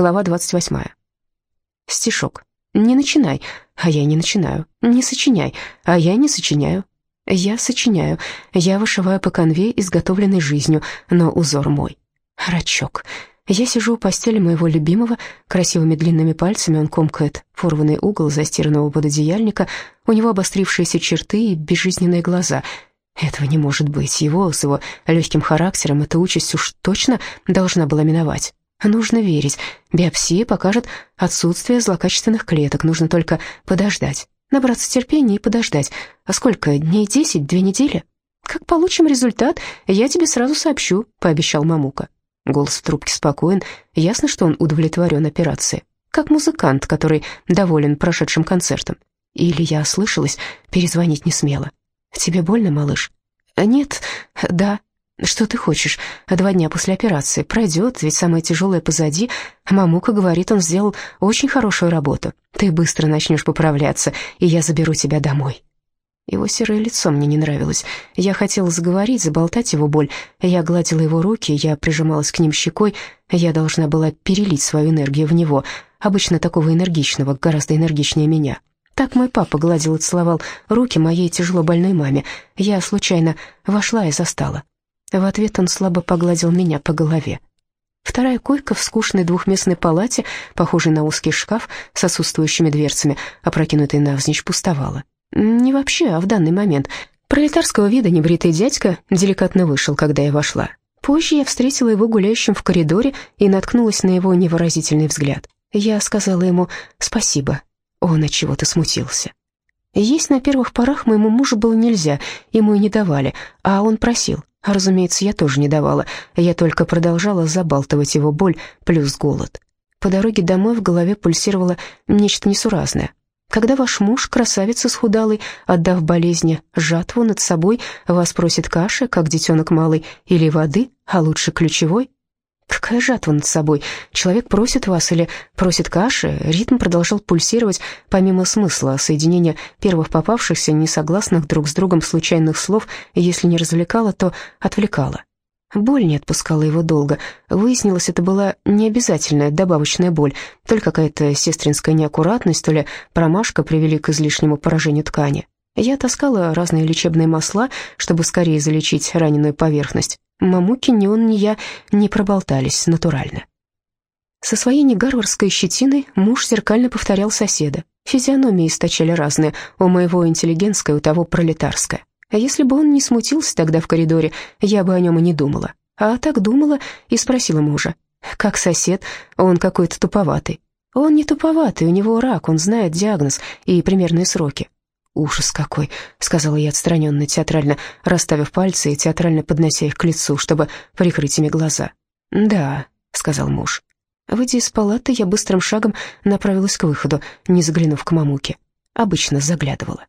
Глава 28. Стишок. «Не начинай, а я не начинаю. Не сочиняй, а я не сочиняю. Я сочиняю, я вышиваю по конве, изготовленной жизнью, но узор мой. Рачок. Я сижу у постели моего любимого, красивыми длинными пальцами он комкает порванный угол застиранного пододеяльника, у него обострившиеся черты и безжизненные глаза. Этого не может быть, его с его легким характером эта участь уж точно должна была миновать. Нужно верить. Биопсия покажет отсутствие злокачественных клеток. Нужно только подождать. Набраться терпения и подождать. А сколько? Дней десять? Две недели? Как получим результат, я тебе сразу сообщу, пообещал Мамука. Голос в трубке спокоен. Ясно, что он удовлетворен операцией. Как музыкант, который доволен прошедшим концертом. Или я ослышалась, перезвонить не смела. Тебе больно, малыш? Нет, да, «Что ты хочешь? Два дня после операции. Пройдет, ведь самое тяжелое позади. Мамука говорит, он сделал очень хорошую работу. Ты быстро начнешь поправляться, и я заберу тебя домой». Его серое лицо мне не нравилось. Я хотела заговорить, заболтать его боль. Я гладила его руки, я прижималась к ним щекой. Я должна была перелить свою энергию в него, обычно такого энергичного, гораздо энергичнее меня. Так мой папа гладил и целовал руки моей тяжело больной маме. Я случайно вошла и застала. В ответ он слабо погладил меня по голове. Вторая койка в скучной двухместной палате, похожей на узкий шкаф с отсутствующими дверцами, опрокинутой навзничь, пустовала. Не вообще, а в данный момент. Пролетарского вида небритый дядька деликатно вышел, когда я вошла. Позже я встретила его гуляющим в коридоре и наткнулась на его невыразительный взгляд. Я сказала ему «спасибо». Он от чего-то смутился. Есть на первых порах моему мужу было нельзя, ему и не давали, а он просил. Разумеется, я тоже не давала, я только продолжала забалтывать его боль плюс голод. По дороге домой в голове пульсировало нечто несуразное. Когда ваш муж, красавица схудалый, отдав болезни жатву над собой, вас просит каши, как детенок малый, или воды, а лучше ключевой, Какая жатва над собой? Человек просит вас или просит каши? Ритм продолжал пульсировать помимо смысла, соединения первых попавшихся, несогласных друг с другом случайных слов, если не развлекало, то отвлекало. Боль не отпускала его долго. Выяснилось, это была необязательная добавочная боль, то ли какая-то сестринская неаккуратность, то ли промашка привели к излишнему поражению ткани. Я таскала разные лечебные масла, чтобы скорее залечить раненую поверхность. Мамуки ни он, ни я не проболтались натурально. Со своей негарварской щетиной муж зеркально повторял соседа. Физиономии источали разные, у моего интеллигентская, у того пролетарская. А если бы он не смутился тогда в коридоре, я бы о нем и не думала. А так думала и спросила мужа. «Как сосед? Он какой-то туповатый». «Он не туповатый, у него рак, он знает диагноз и примерные сроки. «Ужас какой!» — сказала я отстраненно, театрально расставив пальцы и театрально поднося их к лицу, чтобы прикрыть ими глаза. «Да», — сказал муж. Выйдя из палаты, я быстрым шагом направилась к выходу, не заглянув к мамуке. Обычно заглядывала.